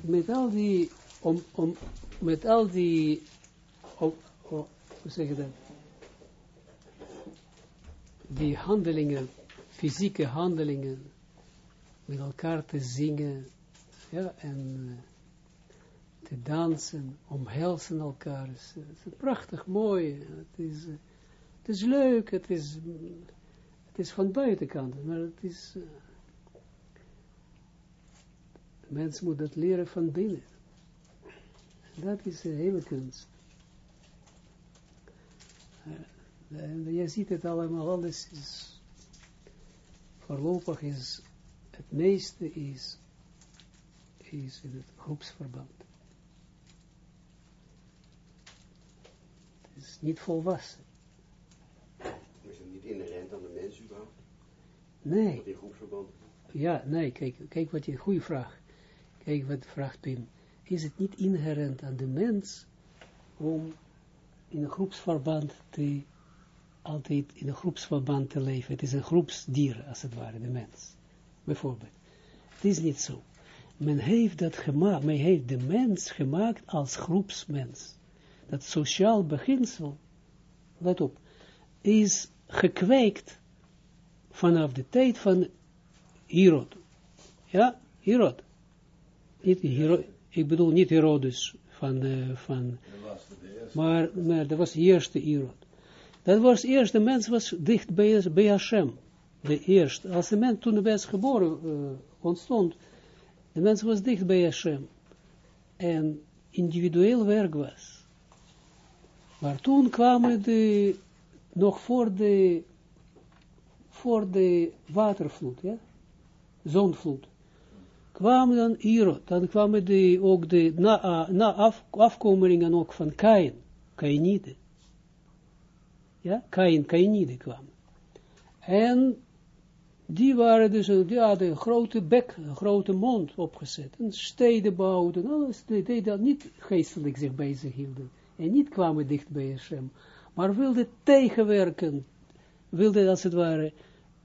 met al die, om, om, met al die, om, om, hoe zeg je dat? Die handelingen, fysieke handelingen, met elkaar te zingen, ja, en uh, te dansen, omhelzen elkaar. Het is, is prachtig, mooi. Het is, uh, het is leuk, het is, het is van buitenkant, maar het is... Mens moet dat leren van binnen. Dat is de hele kunst. En je ziet het allemaal, alles is, voorlopig is, het meeste is, is in het groepsverband. Het is niet volwassen. Is het niet inherent aan de mens überhaupt? Nee. In groepsverband? Ja, nee, kijk, kijk wat je, goede vraag. Kijk wat vraagt Pim. Is het niet inherent aan de mens om in een groepsverband te, altijd in een groepsverband te leven? Het is een groepsdier, als het ware, de mens. Bijvoorbeeld. Het is niet zo. Men heeft dat gemaakt, men heeft de mens gemaakt als groepsmens. Dat sociaal beginsel, let op, is gekweekt vanaf de tijd van Herod. Ja, Herod. Niet Hero, ik bedoel niet Herodes van, uh, van maar, maar dat was de eerste Herod. Dat was eerst, de mens was dicht bij, bij Hashem. De eerste, als de mens toen de mens geboren uh, ontstond, de mens was dicht bij Hashem. En individueel werk was. Maar toen kwamen de, nog voor de, voor de watervloed, ja, zonvloed kwam dan Irot, dan kwamen de, ook de na, na af, ook van Kain, Kainide. Ja, Kain, Kainide kwam. En die waren dus, die hadden een grote bek, een grote mond opgezet, en steden bouwden, alles, die deden dat niet geestelijk zich bezig hielden, en niet kwamen dicht bij Hashem, maar wilden tegenwerken, wilden als het ware,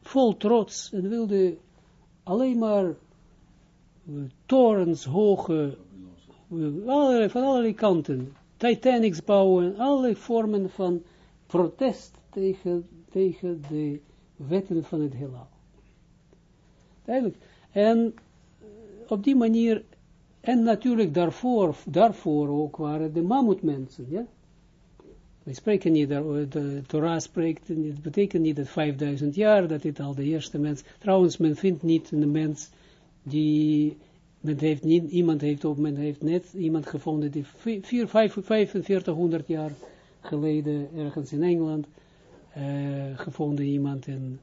vol trots, en wilden alleen maar torens, hoge, allerlei, van allerlei kanten, Titanics bouwen, allerlei vormen van protest tegen, tegen de wetten van het heelal. Duidelijk. En op die manier, en natuurlijk daarvoor, daarvoor ook waren de mammoetmensen, ja. We spreken niet, de Torah spreekt, het betekent niet dat 5000 jaar, dat dit al de eerste mens, trouwens men vindt niet een mens die, men heeft niet, iemand heeft op, men heeft net iemand gevonden die 4, 5, 4500 jaar geleden ergens in Engeland uh, gevonden iemand en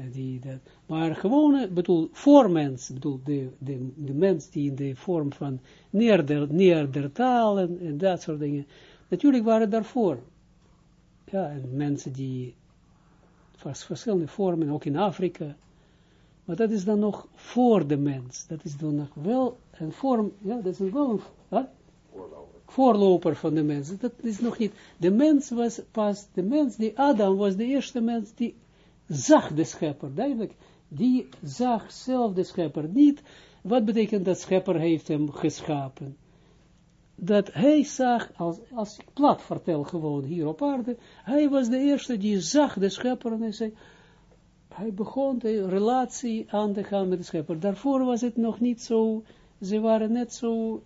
uh, die dat, maar gewone, bedoel, voormens, bedoel, de, de, de mens die in de vorm van neerder, en dat soort dingen, natuurlijk waren daarvoor, ja, en mensen die, verschillende vormen, ook in Afrika, maar dat is dan nog voor de mens. Dat is dan nog wel een vorm, ja, dat is wel een huh? voorloper. voorloper van de mens. Dat is nog niet, de mens was pas, de mens, die Adam was de eerste mens die zag de schepper, duidelijk. Die zag zelf de schepper niet. Wat betekent dat schepper heeft hem geschapen? Dat hij zag, als, als ik plat vertel gewoon hier op aarde, hij was de eerste die zag de schepper en hij zei, hij begon de relatie aan te gaan met de schepper. Daarvoor was het nog niet zo, ze waren net zo,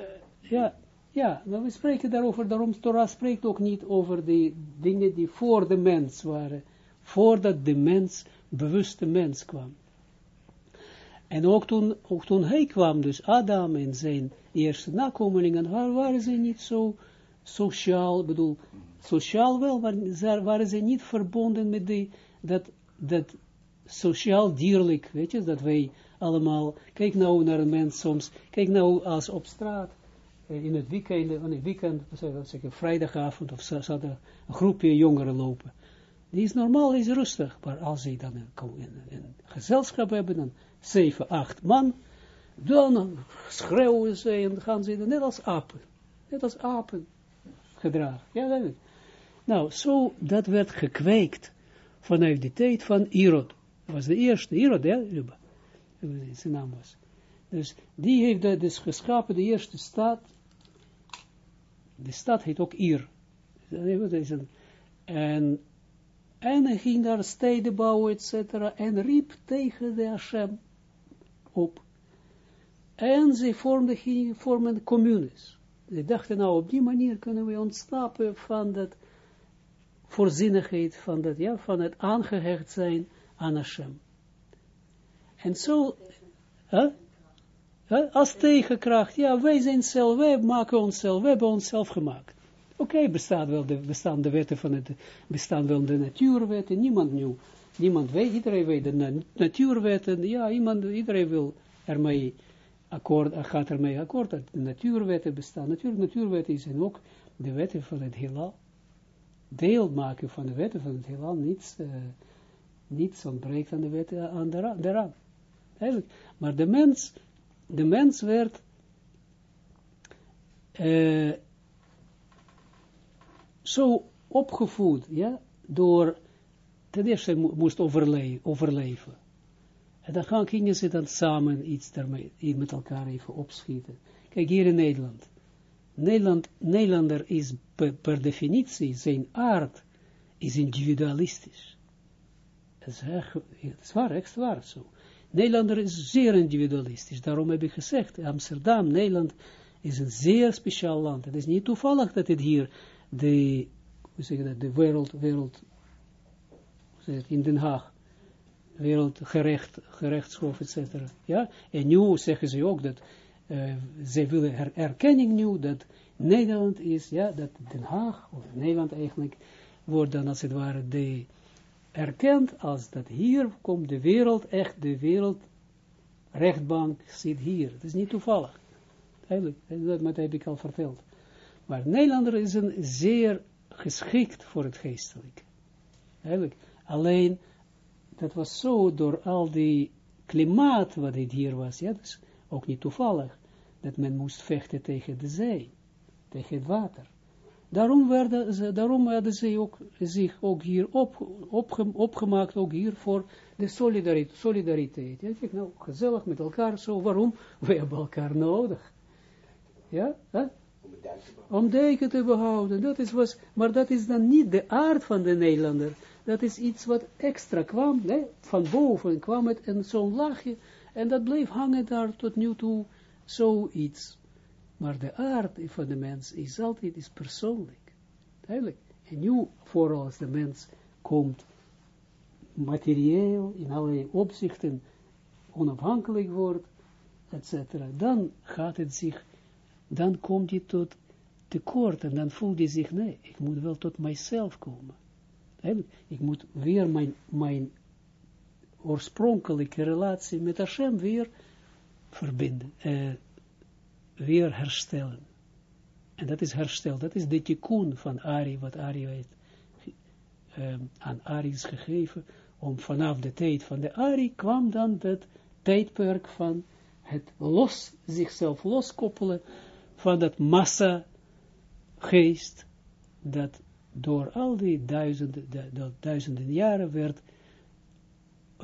uh, ja, ja, maar we spreken daarover, daarom Torah spreekt ook niet over de dingen die voor de mens waren, voordat de mens, bewuste mens kwam. En ook toen, ook toen hij kwam, dus Adam en zijn eerste nakomelingen, waren ze niet zo sociaal, bedoel, sociaal wel, maar waren ze niet verbonden met die, dat dat sociaal dierlijk, weet je, dat wij allemaal, kijk nou naar een mens soms, kijk nou als op straat, eh, in het weekend, in het weekend, zeggen, vrijdagavond of zaterdag, een groepje jongeren lopen. Die is normaal, is rustig, maar als ze dan een, gezelschap hebben, dan zeven, acht man, dan schreeuwen ze en gaan ze net als apen, net als apen gedragen. Ja, dat Nou, zo, dat werd gekweekt vanuit de tijd van Irod. Dat was de eerste, Irod, ja, zijn naam was. Dus die heeft de, dus geschapen de eerste stad. De stad heet ook Ir. En, en hij ging daar steden bouwen, et cetera, en riep tegen de Hashem op. En ze vormden, vormden communes. Ze dachten nou, op die manier kunnen we ontsnappen van dat voorzienigheid, van, dat, ja, van het aangehecht zijn aan Hashem. En zo, huh? als tegenkracht, ja, wij zijn zelf, wij maken onszelf, we hebben onszelf gemaakt. Oké, okay, bestaan wel de, bestaan de wetten van het, bestaan wel de natuurwetten, niemand nieuw, niemand weet, iedereen weet de natuurwetten, ja, iemand, iedereen wil ermee akkoord, gaat ermee akkoord, dat de natuurwetten bestaan. Natuurlijk, natuurwetten zijn ook de wetten van het heelal. Deel maken van de wetten van het heelal, niets, uh, niets ontbreekt aan de wetten aan daaraan. Eigenlijk. Maar de mens, de mens werd uh, zo opgevoed, ja, door, ten eerste moest overle overleven. En dan gaan, gingen ze dan samen iets met elkaar even opschieten. Kijk, hier in Nederland. Nederland Nederlander is per, definitie, zijn aard is individualistisch. Dat is, echt, waar, echt zo. Nederlander is zeer individualistisch. Daarom heb ik gezegd, Amsterdam, Nederland, is een zeer speciaal land. Het is niet toevallig dat het hier de, hoe zeg dat, de wereld, wereld, in Den Haag, wereldgerecht, gerechtshof, etc. Ja, en nu zeggen ze ook dat, uh, ze willen her erkenning nu, dat Nederland is, ja, dat Den Haag, of Nederland eigenlijk, wordt dan als het ware de, erkend als dat hier komt de wereld, echt de wereldrechtbank zit hier. Het is niet toevallig. Eigenlijk, dat heb ik al verteld. Maar Nederlander is een zeer geschikt voor het geestelijk. Eigenlijk, alleen dat was zo door al die klimaat wat het hier was, ja, dus ook niet toevallig, dat men moest vechten tegen de zee, tegen het water. Daarom, werden ze, daarom hadden ze ook, zich ook hier op, op, opgemaakt, ook hier voor de solidariteit. solidariteit. Ja, nou, gezellig met elkaar, zo, waarom? We hebben elkaar nodig. Ja, hè? Om deken te behouden. Dat is was, maar dat is dan niet de aard van de Nederlander dat is iets wat extra kwam, nee, van boven kwam het en zo'n laagje, en dat bleef hangen daar tot nu toe, zoiets. Maar de aard van de mens is altijd is persoonlijk. Eigenlijk. En nu, vooral als de mens komt materieel, in allerlei opzichten, onafhankelijk wordt, etc., dan gaat het zich, dan komt hij tot tekort, en dan voelt hij zich, nee, ik moet wel tot mijzelf komen. Ik moet weer mijn, mijn oorspronkelijke relatie met Hashem weer verbinden, uh, weer herstellen. En dat is herstel, dat is de tikkun van Ari, wat Ari heeft uh, aan Ari is gegeven, om vanaf de tijd van de Ari kwam dan dat tijdperk van het los, zichzelf loskoppelen van dat massa geest, dat door al die duizenden, de, duizenden jaren werd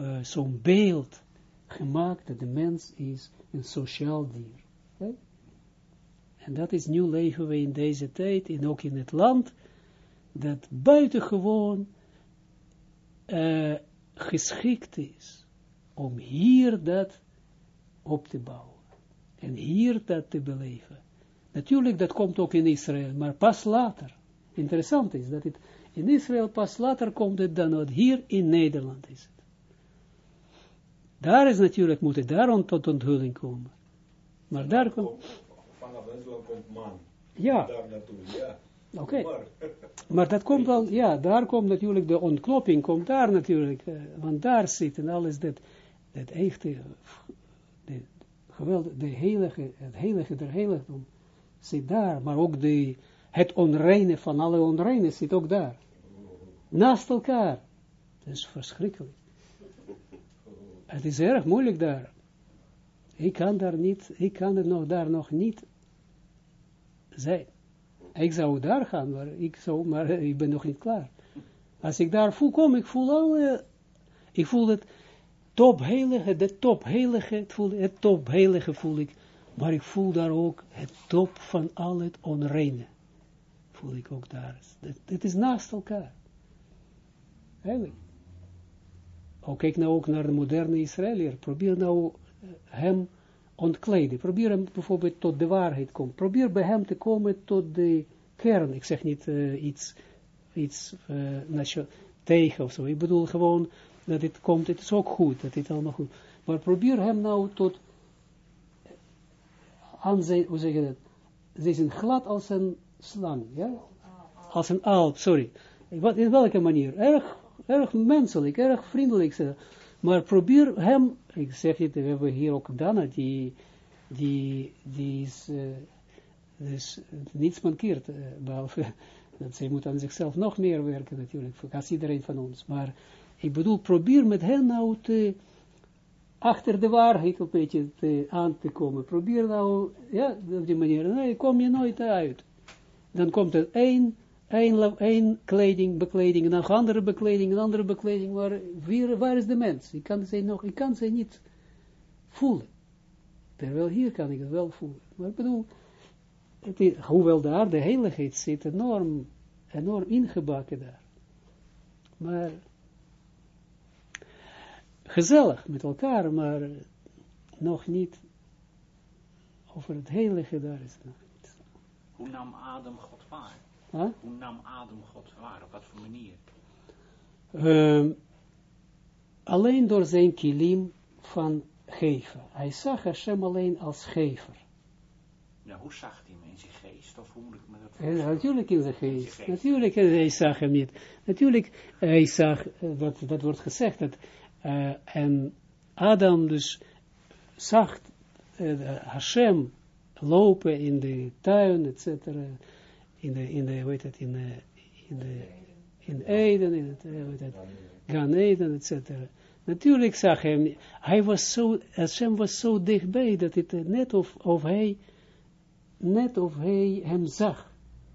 uh, zo'n beeld gemaakt dat de mens is een sociaal dier. En dat is nu leven we in deze tijd, en ook in het land, dat buitengewoon uh, geschikt is om hier dat op te bouwen. En hier dat te beleven. Natuurlijk, dat komt ook in Israël, maar pas later. Interessant is dat het in Israël pas later komt het dan wat hier in Nederland is. Daar is natuurlijk, moet het daar tot onthulling komen. Maar daar komt... Vanaf Israël komt man. Ja. Daar naartoe, ja. Oké. Maar dat komt wel, ja, daar komt natuurlijk de ontknopping, komt daar natuurlijk, uh, want daar zit en alles dat, dat echte, de, geweld, de heilige, het heilige der heiligdom zit daar, maar ook de, het onreine van alle onreine zit ook daar. Naast elkaar. Dat is verschrikkelijk. Het is erg moeilijk daar. Ik kan daar niet, ik kan er nog daar nog niet zijn. Ik zou daar gaan, maar ik, zou, maar ik ben nog niet klaar. Als ik daar voel kom, ik voel al, ik voel het, topheilige, de topheilige, het, voel, het topheilige voel ik, maar ik voel daar ook het top van al het onreine. Voel ik ook daar. Het is naast elkaar. Ook kijk nou ook naar de moderne Israëliër. Probeer nou eh, hem ontkleden. Probeer hem bijvoorbeeld tot de waarheid komen. Probeer bij hem te komen tot de kern. Ik zeg niet uh, iets, iets uh, tegen of zo. Ik bedoel gewoon dat dit komt. Het is ook goed. Dat dit allemaal goed. Maar probeer hem nou tot aan zijn, hoe zeg je dat? Ze is een glad als een slang, ja? Als een alp, sorry. In welke manier? Erg, erg menselijk, erg vriendelijk. Maar probeer hem, ik zeg het, we hebben hier ook Dana, die, die, die is, uh, dus niets mankeert, uh, dat zij moet aan zichzelf nog meer werken natuurlijk, als iedereen van ons. Maar ik bedoel, probeer met hen nou te, achter de waarheid een beetje te, aan te komen. Probeer nou, ja, op die manier, nee, kom je nooit uit. Dan komt er één Eén, één kleding, bekleding, en dan andere bekleding, een andere bekleding, waar, waar, is de mens? Ik kan ze nog, ik kan ze niet voelen. Terwijl hier kan ik het wel voelen. Maar ik bedoel, het hoewel daar de heiligheid zit enorm, enorm ingebakken daar. Maar gezellig met elkaar, maar nog niet over het heilige daar is. Hoe nam Adam God waar? Huh? Hoe nam Adam God waar? Op wat voor manier? Uh, alleen door zijn kilim van geven. Hij zag Hashem alleen als gever. Ja, hoe zag hij hem in zijn geest? Of hoe moet ik me dat voorstellen? natuurlijk in zijn geest. geest. Natuurlijk, hij zag hem niet. Natuurlijk, hij zag, dat, dat wordt gezegd, dat, uh, en Adam dus zag uh, Hashem lopen in de tuin, et cetera in de, in de, hoe heet het, in de, in de, in Eden, in het, hoe heet het, Gan Eden, et cetera. Natuurlijk zag hij, hij was zo, Hashem was zo dichtbij, dat het net of, of hij, net of hij hem zag.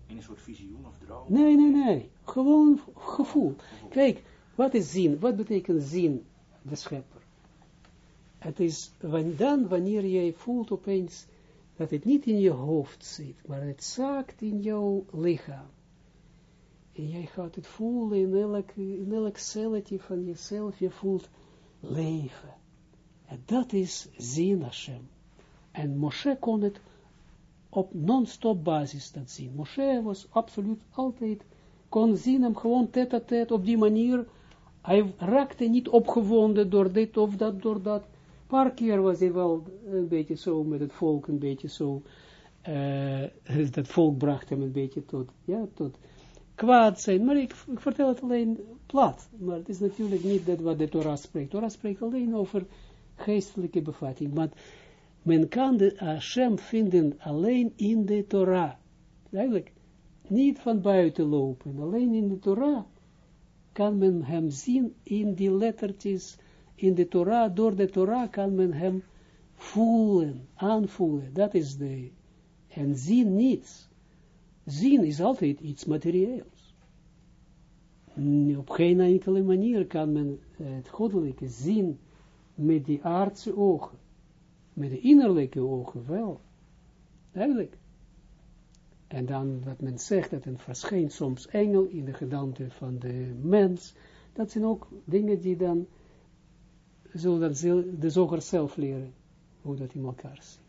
In een soort visioen of droom? Nee, nee, nee, gewoon gevoel. Kijk, wat is zien? Wat betekent zien, de schepper? Het is dan wanneer jij voelt opeens, dat het niet in je hoofd zit, maar het zaakt in jouw lichaam. En jij gaat het voelen in elk, in celletje van jezelf, je voelt leven. En dat is zien Hashem. En Moshe kon het op non-stop basis dat zien. Moshe was absoluut altijd, kon zien hem gewoon tête-à-tête op die manier. Hij raakte niet opgewonden door dit of dat, door dat paar keer was hij wel een beetje zo met het volk, een beetje zo, uh, dat volk bracht hem een beetje tot, ja, tot kwaad zijn, maar ik, ik, vertel het alleen plat, maar het is natuurlijk niet dat wat de Torah spreekt, Torah spreekt alleen over geestelijke bevatting, maar men kan de Hashem vinden alleen in de Torah, eigenlijk, niet van buiten lopen, alleen in de Torah kan men hem zien in die lettertjes, in de Torah, door de Torah kan men hem voelen, aanvoelen. Dat is de, en zien niets. Zien is altijd iets materieels. Op geen enkele manier kan men het goddelijke zien met die aardse ogen. Met de innerlijke ogen wel. Eigenlijk. En dan wat men zegt, dat een verschijnt soms engel in de gedaante van de mens. Dat zijn ook dingen die dan zullen dat de zoger zelf leren, hoe dat in elkaar zit.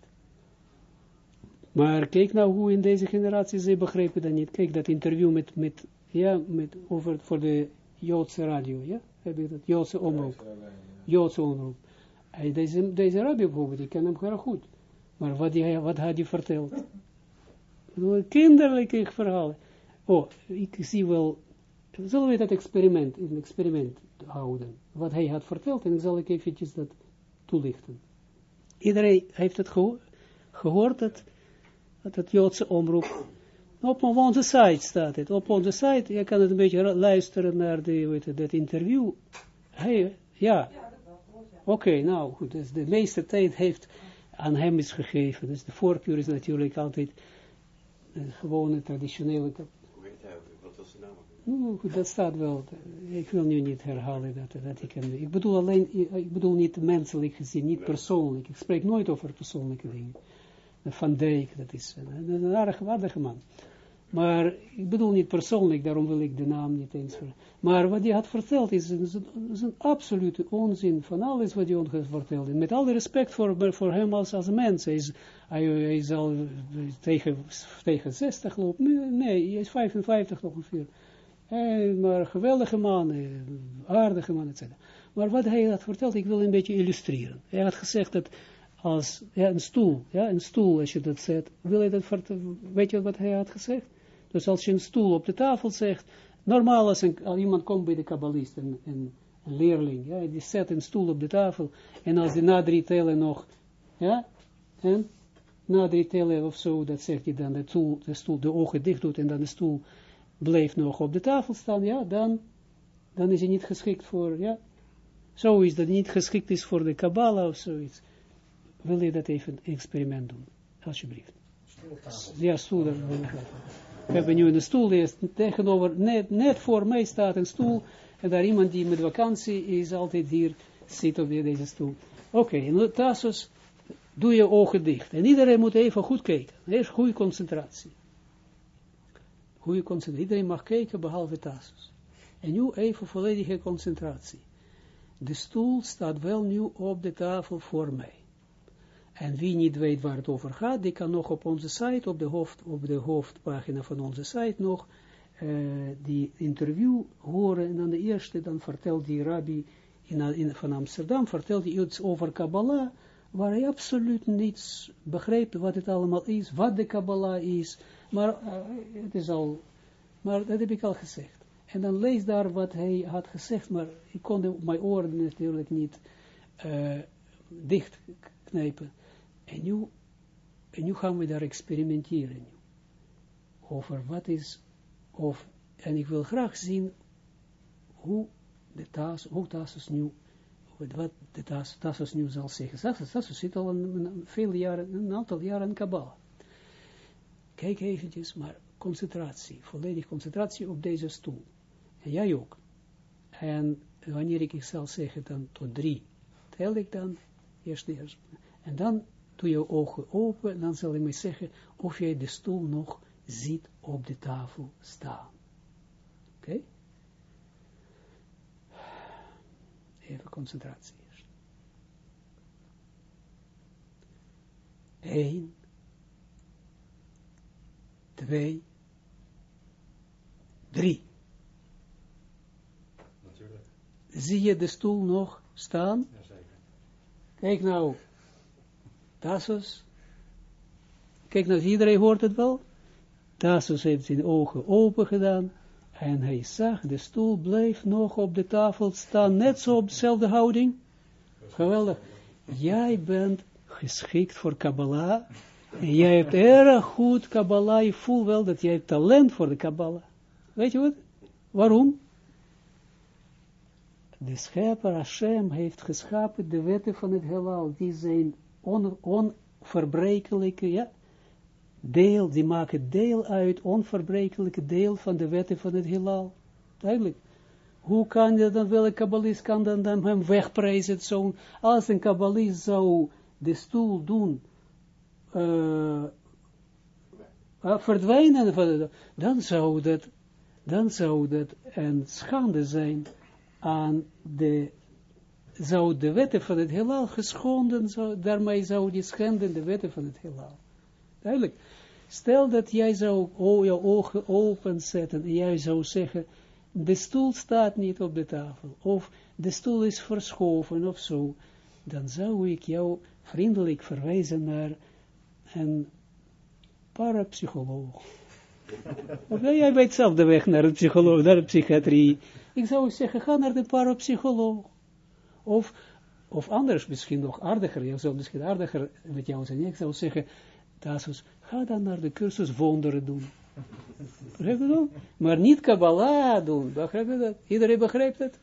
Maar kijk nou hoe in deze generatie ze begrijpen dat niet. Kijk dat interview met, met ja, met, over, voor de Joodse radio, ja, heb je dat, Joodse omroep, Joodse omroep. En deze, deze rabbi bijvoorbeeld, ik ken hem heel goed. Maar wat, die, wat had hij verteld? Kinderlijke verhalen. Oh, ik zie wel, zullen we dat experiment, een experiment houden, wat hij had verteld, en ik zal ik eventjes dat toelichten. Iedereen heeft het gehoord, dat, dat het Joodse omroep, op onze site staat het, op onze site, je kan het een beetje luisteren naar het, dat interview. Hij, ja, oké, nou goed, dus de meeste tijd heeft aan hem is gegeven, dus de voorkeur is natuurlijk altijd de gewone traditionele. Hoe heet hij ook? Wat was de naam? Nou, dat staat wel. Ik wil nu niet herhalen dat, dat ik hem... Ik bedoel alleen, ik bedoel niet menselijk gezien, niet persoonlijk. Ik spreek nooit over persoonlijke dingen. Van Dijk, dat is een, een aardige, aardige man. Maar ik bedoel niet persoonlijk, daarom wil ik de naam niet eens ver. Maar wat hij had verteld is een, is een absolute onzin van alles wat hij ons vertelde. Met alle respect voor, voor hem als, als mens. Hij is, hij, hij is al tegen, tegen 60 lopen. Nee, hij is 55 ongeveer. Hey, maar geweldige man, eh, aardige man, etc. Maar wat hij had verteld, ik wil een beetje illustreren. Hij had gezegd dat als ja, een stoel, ja, een stoel, als je dat zet, wil je dat weet je wat hij had gezegd? Dus als je een stoel op de tafel zegt, normaal als, iemand komt bij de kabbalist, een, een, een, leerling, ja, die zet een stoel op de tafel, en als die na drie tellen nog, ja, en na drie tellen of zo, dat zegt hij dan, de stoel, de stoel, de ogen dicht doet, en dan de stoel blijft nog op de tafel staan, ja, dan, dan is hij niet geschikt voor, ja, zo is dat niet geschikt is voor de Kabbalah of zoiets. Wil je dat even experiment doen, alsjeblieft. Ja, stoel. We hebben nu een stoel, die is tegenover, net, net voor mij staat een stoel, en daar iemand die met vakantie is, altijd hier zit op deze stoel. Oké, okay, in Tassos doe je ogen dicht. En iedereen moet even goed kijken. Eerst goede concentratie. Goede concentratie. Iedereen mag kijken, behalve Tassos. En nu even volledige concentratie. De stoel staat wel nu op de tafel voor mij. En wie niet weet waar het over gaat, die kan nog op onze site, op de, hoofd, op de hoofdpagina van onze site nog, uh, die interview horen. En dan de eerste, dan vertelt die rabbi in, in, van Amsterdam, vertelt hij iets over Kabbalah, waar hij absoluut niets begreep wat het allemaal is, wat de Kabbalah is. Maar uh, het is al, maar dat heb ik al gezegd. En dan lees daar wat hij had gezegd, maar ik kon mijn oren natuurlijk niet uh, dichtknijpen. En nu, en nu gaan we daar experimenteren. Over wat is, of, en ik wil graag zien hoe de taas, hoe Tassus nu, wat de Tassus nu zal zeggen. Tassus zit al een, een, veel jaren, een aantal jaren in Kabbalah. Kijk eventjes, maar concentratie, volledig concentratie op deze stoel. En jij ook. En wanneer ik zal zeggen dan tot drie, tel ik dan, eerst eerst. En dan doe je ogen open, dan zal ik me zeggen of jij de stoel nog ziet op de tafel staan. Oké? Even concentratie eerst. Eén, twee, drie. Natuurlijk. Zie je de stoel nog staan? Jazeker. Kijk nou. Tassus, kijk nou, iedereen hoort het wel. Tassus heeft zijn ogen open gedaan en hij zag, de stoel bleef nog op de tafel staan, net zo op dezelfde houding. Geweldig. Jij bent geschikt voor Kabbalah. Jij hebt erg goed Kabbalah. Je voelt wel dat jij talent voor de Kabbalah. Weet je wat? Waarom? De schepper Hashem heeft geschapen de wetten van het heelal. Die zijn on, onverbrekelijke, ja, deel, die maken deel uit, onverbrekelijke deel van de wetten van het heelal. Duidelijk. Hoe kan je dan, welke kabbalist kan dan, dan hem wegprijzen, zo, als een kabbalist zou de stoel doen, uh, verdwijnen, dan zou dat, dan zou dat een schande zijn aan de zou de wetten van het heelal geschonden, zou, daarmee zou die schenden de wetten van het heelal. Duidelijk. Stel dat jij zou oh, je ogen openzetten en jij zou zeggen, de stoel staat niet op de tafel, of de stoel is verschoven of zo, dan zou ik jou vriendelijk verwijzen naar een parapsycholoog. of jij weet zelf de weg naar een psycholoog, naar de psychiatrie. Ik zou zeggen, ga naar de parapsycholoog. Of, of anders, misschien nog aardiger, je zou misschien aardiger met jou zijn. Ik zou zeggen, Tasus, ga dan naar de cursus wonderen doen. Begrijp dat? Maar niet Kabbalah doen. Begrijp je dat? Iedereen begrijpt het?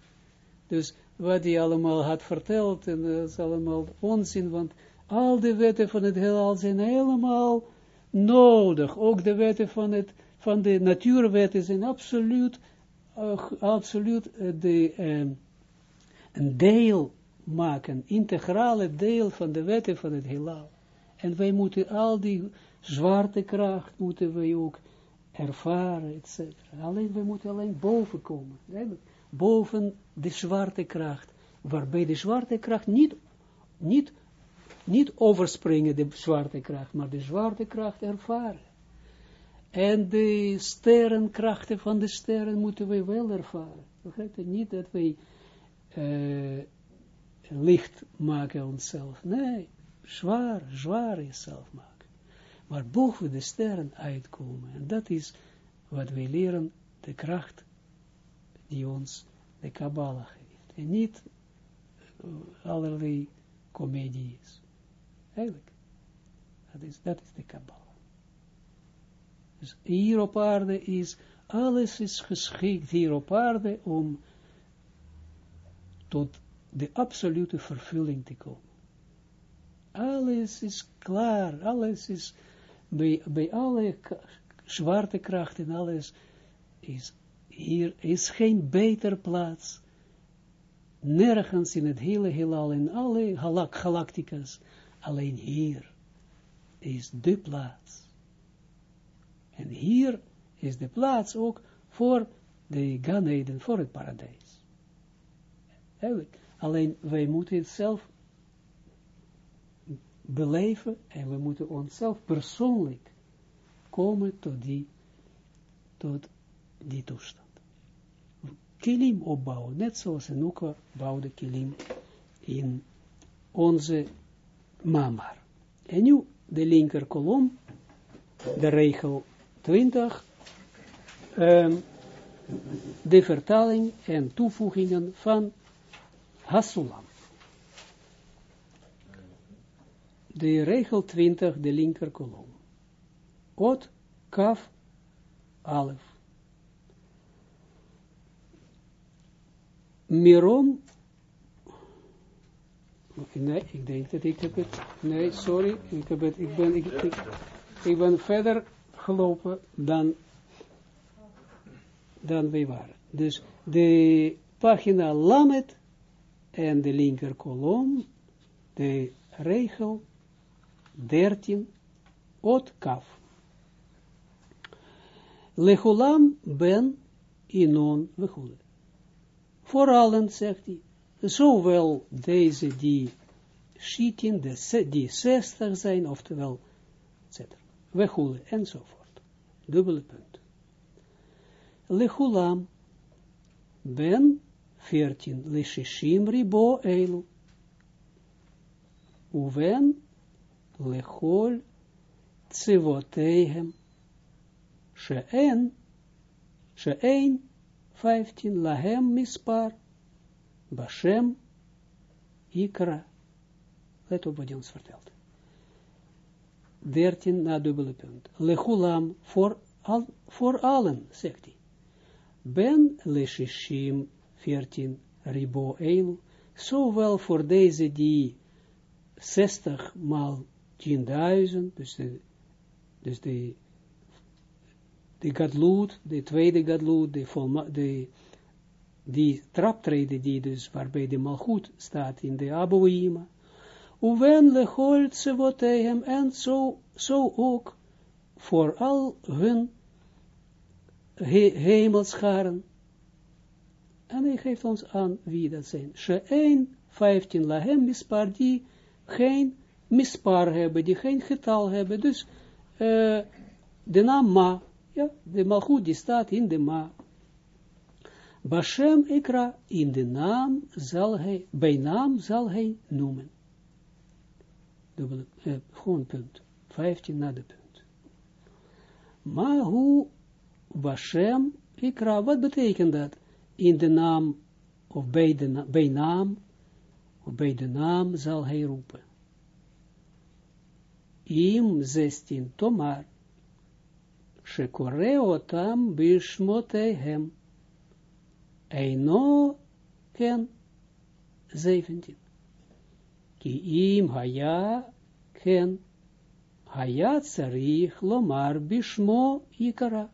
Dus wat hij allemaal had verteld, en dat is allemaal onzin, want al die wetten van het heelal zijn helemaal nodig. Ook de wetten van, het, van de natuurwetten zijn absoluut uh, absoluut uh, de, uh, een deel maken, integrale deel van de wetten van het heelal. En wij moeten al die zwarte kracht, moeten wij ook ervaren, etc. Alleen, we moeten alleen boven komen. Boven de zwarte kracht. Waarbij de zwarte kracht niet, niet, niet overspringen, de zwarte kracht, maar de zwarte kracht ervaren. En de sterrenkrachten van de sterren moeten wij wel ervaren. Het niet dat wij uh, licht maken onszelf. Nee, zwaar, zwaar jezelf maken. Maar boven de sterren uitkomen. En dat is wat wij leren, de kracht die ons de Kabbalah geeft. En niet uh, allerlei comedies. Eigenlijk. Dat is, dat is de Kabbalah. Dus hier op aarde is, alles is geschikt hier op aarde om tot de absolute vervulling te komen. Alles is klaar, alles is, bij, bij alle zwarte krachten, alles is, hier is geen beter plaats, nergens in het hele heelal, in alle galacticas, alleen hier is de plaats. En hier is de plaats ook voor de Ganeden, voor het paradijs. Alleen wij moeten het zelf beleven en we moeten onszelf persoonlijk komen tot die, tot die toestand. Kilim opbouwen, net zoals Enuka bouwde kilim in onze mamar. En nu de linker kolom, de regel 20, um, de vertaling en toevoegingen van Hasulam. De regel 20, de linker kolom. Ot, kaf, alef. Mirom, nee, ik denk dat ik heb het, nee, sorry, ik heb het, ik ben, ik, ben verder gelopen dan, dan wij waren. Dus de pagina Lamet en de linker kolom, de regel 13, ot kaf. Lechulam ben inon wechule. Voor allen, zegt hij, zowel deze die schieten, die 60 zijn, oftewel, etc. Wechule, enzovoort. Dubbele punt. Lechulam ben 14, Lishishim ribo eilu. Uven lechol tzivoteihem. She'en, she'ein, 15, lahem mispar, bashem, ikra. Let op wat hij ons vertelt. 13 na dubbele punt. Lechulam, voor, al, voor allen, zegt hij. Ben leshishim 14 ribo eilu, zowel voor deze die 60 maal 10.000, dus de, dus de, de gadloed, de tweede gadloed, de, de, die traptreden die dus, waarbij de malgoed staat in de Abouima, Uwen lechol tsevotehem, en zo, zo ook voor al hun he, hemelscharen, en hij geeft ons aan wie dat zijn. She'ein, 15 lahem mispar, die geen mispar hebben, die geen getal hebben. Dus uh, de naam ma, ja, de malchut die staat in de ma. Bashem ikra, in de naam zal hij, bij naam zal hij noemen. Dubbele, uh, gewoon punt. 15 na punt. Maar hoe Bashem ikra, wat betekent dat? in de naam, of bij, de, bij naam, of bij de naam zal hij roepen. Im 16, Tomar, Shekore otam bishmotehem, Eino ken 17. Ki im haya ken, haya tsarich lomar bishmo ikara.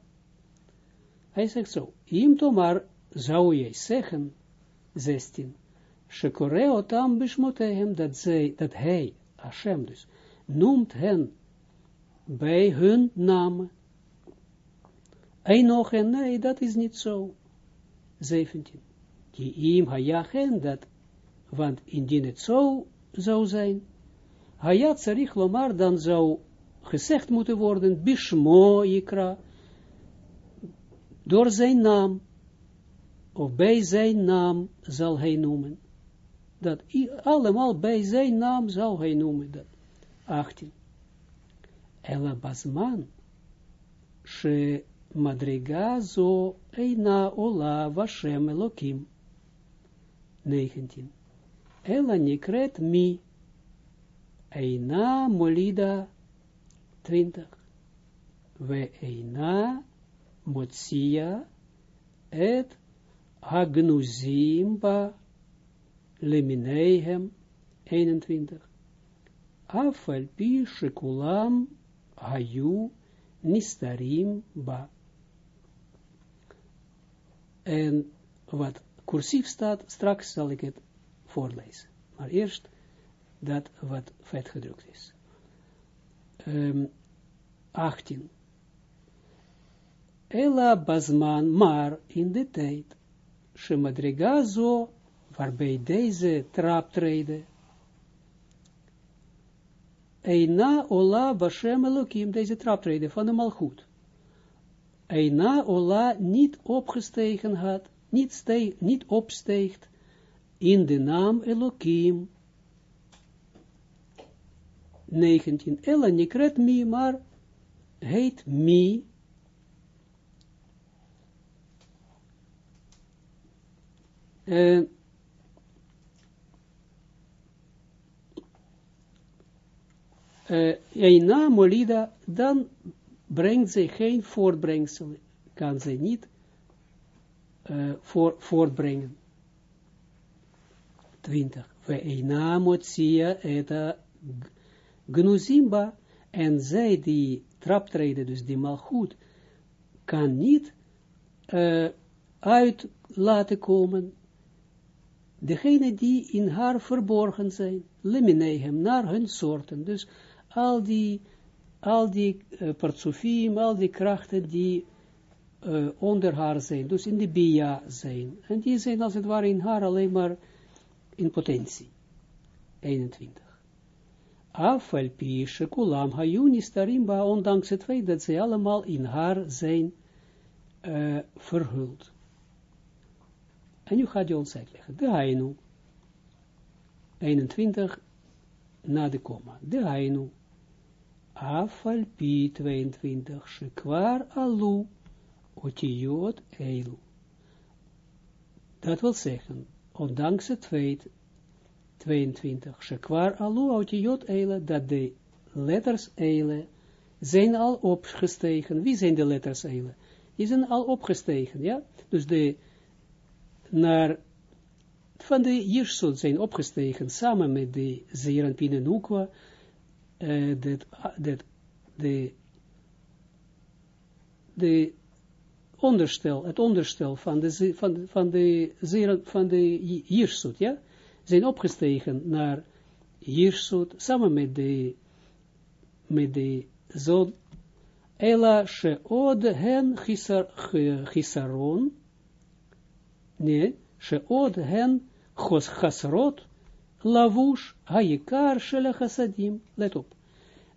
Hij zegt zo, im tomar zou jij zeggen, 16, Shekoreo tam bishmotehem, dat zij, dat hij, Hashem dus, noemt hen bij hun naam. En nog en nee, dat is niet zo. 17. Die im hayachen, dat, want indien het zo zou zijn, hayat sarich lomar, dan zou gezegd moeten worden, bishmo ikra, door zijn naam, of bij zijn naam zal hij noemen. Dat allemaal bij zijn naam zal hij noemen. Dat. 18. Ela basman, she madriga zo eina ola vashem elokim. 19. Ela nikret mi, eina molida 20. We eina motsia et hagnuzim ba lemineihem 21. Afal pi shekulam hayu nistarim ba. En wat cursief staat, straks zal ik het voorlezen. Maar eerst dat wat vet gedrukt is. Um, 18. Ela bazman, maar in de tijd, shemadriga zo, waarbij deze traptreden, Eina ola bashem elokim, deze traptreden van de malchut. Eina ola niet opgestegen had, niet, steeg, niet opsteegt in de naam Elokim. 19. Ella nikret mi, maar heet mi. Uh, uh, Eina molida, dan brengt zij geen voortbrengsel, kan zij niet uh, voor, voortbrengen. 20. We Eina motsia eta gnuzimba, en zij die traptreden, dus die malgoed, kan niet uh, uit laten komen degene die in haar verborgen zijn, liminehem, naar hun soorten. Dus al die, al die uh, al die krachten die uh, onder haar zijn, dus in de bia zijn. En die zijn als het ware in haar alleen maar in potentie. 21. Afal pi shekulam hayuni starimba, ondanks het feit dat ze allemaal in haar zijn uh, verhuld. En nu gaat je ons uitleggen. De Hainu. 21 na de komma. De Hainu. Afal pi 22 shekwar alu otiot eilu. Dat wil zeggen, ondanks het feit 22, shekwar alu otiot eile, dat de letters eile zijn al opgestegen. Wie zijn de letters eile? Die zijn al opgestegen, ja? Dus de, naar, van de Jirsut zijn opgestegen, samen met de Zeranpine Nukwa, uh, dat, dat, de, de onderstel, het onderstel van de, van, van de, van de Jirsut, ja? zijn opgestegen naar Jirsut, samen met de, met de zon, Ela sheod hen chisaron, nee, sheod hen chasrot, lavush hayikar shele chassadim. Let op.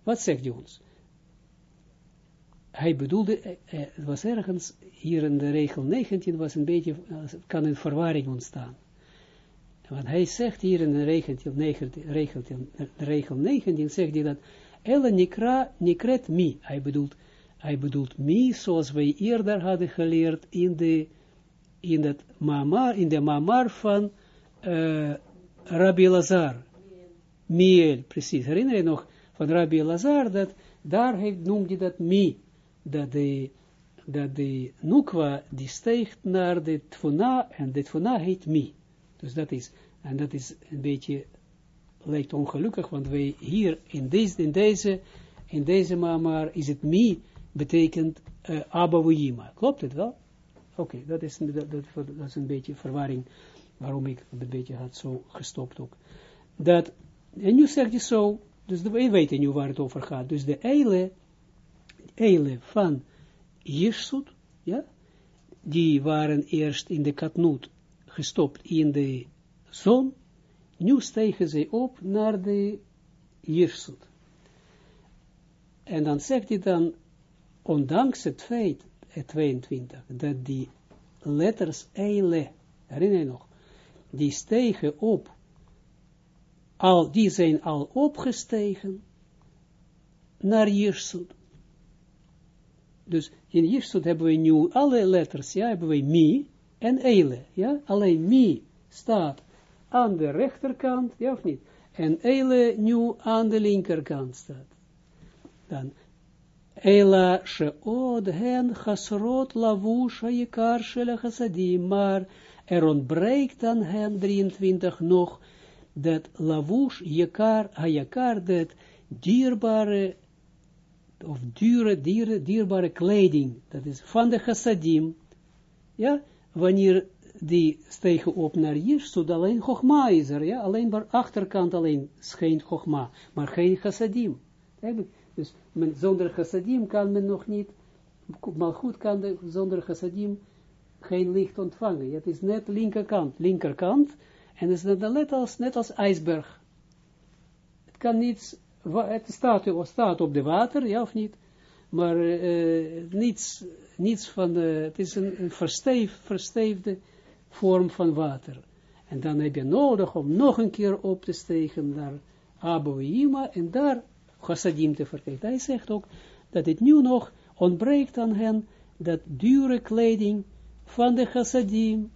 Wat zegt hij ons? Hij bedoelde, het was ergens, hier in de regel 19 was een beetje, kan een verwarring ontstaan. Want hij zegt hier in de regel, regel, regel 19, zegt hij dat, Ella nikra, nikret mi, hij bedoelt, hij bedoelt mi, zoals wij eerder hadden geleerd in de, in het mamar, in de mamar van uh, Rabbi Lazar. Miel, precies. Herinner je nog van Rabbi Lazar, dat daar heeft, noemde hij dat mi, dat de, dat de nukwa, die naar de tfuna, en de tfuna heet mi. Dus dat is, en dat is een beetje, lijkt ongelukkig, want wij hier in deze, in deze, in deze mamar is het mi, betekent uh, Abba Klopt het wel? Oké, dat, dat, dat, dat is een beetje verwarring, waarom ik een beetje had zo gestopt ook. Dat, en nu zegt hij zo, dus we weten nu waar het over gaat, dus de eile, eile van Jirsut, ja, die waren eerst in de katnoot gestopt in de zon, nu stegen ze op naar de Jirsut. En dan zegt hij dan, ondanks het feit, het 22, dat die letters Eile, herinner je nog, die stegen op, al, die zijn al opgestegen naar Jirsut. Dus in Jirsut hebben we nu alle letters, ja, hebben we Mi en Eile, ja, alleen Mi staat aan de rechterkant, ja of niet, en Eile nu aan de linkerkant staat. Dan, Ela sheod hen chasrot lavush hayikar shel chassadim, maar er ontbreekt aan hen 23 nog dat lavush yekar hayakar, dat dierbare of dure, dier, dierbare kleding, dat is van de chassadim, ja, wanneer die stegen op naar Jirsut, alleen Chogma is er, ja, alleen maar achterkant alleen schijnt Chogma, maar geen chassadim. Dus zonder chassadim kan men nog niet, maar goed kan de, zonder chassadim geen licht ontvangen. Het is net linkerkant, linkerkant, en het is net als, net als ijsberg. Het kan niets, het staat, staat op de water, ja of niet, maar uh, niets, niets van de, het is een, een versteef, versteefde vorm van water. En dan heb je nodig om nog een keer op te stegen naar Abouima en daar chassadim te verkrijgen. Hij zegt ook dat het nu nog ontbreekt aan hen dat dure kleding van de chassadim,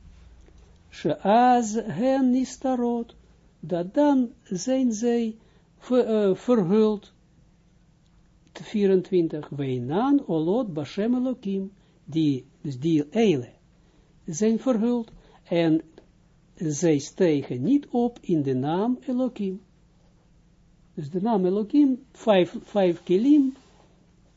sheaz hen nistarot, dat dan zijn zij ver, verhuld, 24, Weinan olot bashem elokim, die, dus die eile, zijn verhuld, en zij stegen niet op in de naam Elohim. Dus de naam Elohim, vijf, vijf kilim,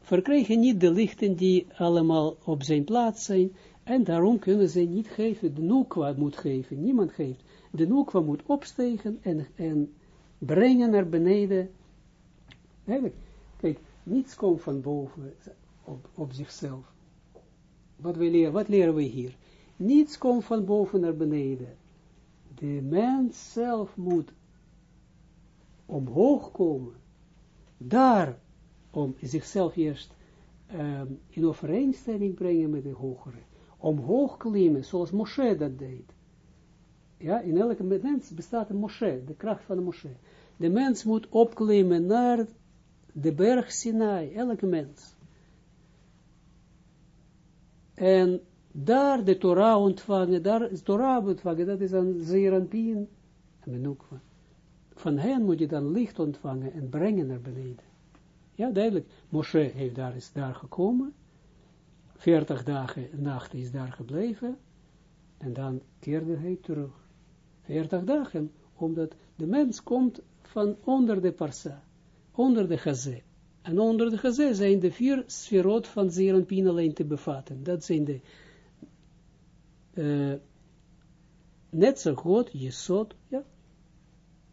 verkrijgen niet de lichten die allemaal op zijn plaats zijn, en daarom kunnen ze niet geven, de noekwa moet geven, niemand geeft. De noekwa moet opstegen en, en brengen naar beneden. Kijk, niets komt van boven op, op zichzelf. Wat, we leren, wat leren we hier? Niets komt van boven naar beneden. De mens zelf moet omhoog komen. Daar, om zichzelf eerst um, in overeenstemming brengen met de hogere. Omhoog klimmen, zoals Moshe dat deed. Ja, in elke mens bestaat een Moshe, de kracht van de Moshe. De mens moet opklimmen naar de berg Sinai, elke mens. En daar de Torah ontvangen, daar is Torah ontvangen, dat is een Zeranpien, en Van hen moet je dan licht ontvangen en brengen naar beneden. Ja, duidelijk. Moshe heeft daar, is daar gekomen, 40 dagen, nacht is daar gebleven, en dan keerde hij terug. 40 dagen, omdat de mens komt van onder de parsa, onder de gazé. En onder de gazé zijn de vier sferot van Zeranpien alleen te bevatten. Dat zijn de uh, net zo goed, Jesod, ja,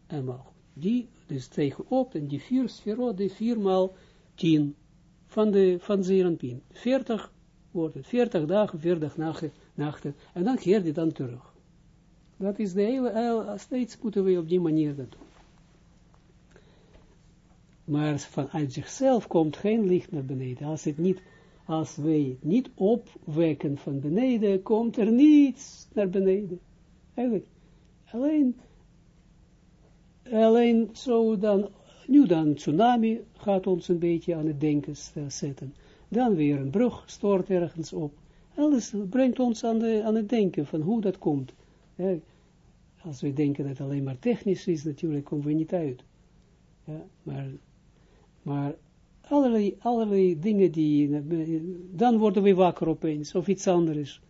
en mag. Die, dus tegen op, en die vier sferot, die viermaal tien van de, van Zeranpien. Veertig wordt het, veertig dagen, veertig nachten, nachten, en dan keert hij dan terug. Dat is de hele, steeds moeten we op die manier dat doen. Maar vanuit zichzelf komt geen licht naar beneden, als het niet als wij niet opwekken van beneden, komt er niets naar beneden. Eigenlijk, alleen, alleen zo dan, nu dan tsunami gaat ons een beetje aan het denken zetten. Dan weer een brug stort ergens op. Alles brengt ons aan, aan het denken van hoe dat komt. Als we denken dat het alleen maar technisch is, natuurlijk komen we niet uit. Ja, maar, maar allerlei, allerlei dingen die, dan worden we wakker opeens, of iets anders.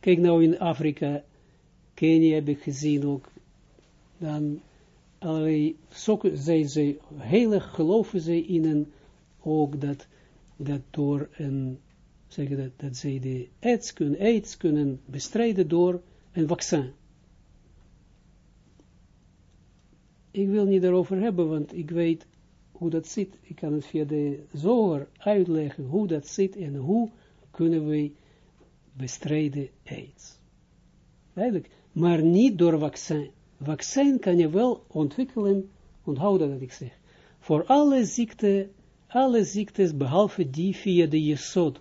Kijk nou in Afrika, Kenia heb ik gezien ook, dan allerlei, zijn ze, heilig geloven ze in een, ook dat, dat door een zeggen dat, dat zij de aids kunnen, aids kunnen bestrijden door een vaccin. Ik wil niet daarover hebben, want ik weet hoe dat zit. Ik kan het via de zoger uitleggen hoe dat zit en hoe kunnen we bestrijden aids. Eigenlijk, maar niet door vaccin. Vaccin kan je wel ontwikkelen, onthoud dat ik zeg, voor alle ziekten, alle ziektes behalve die via de jesod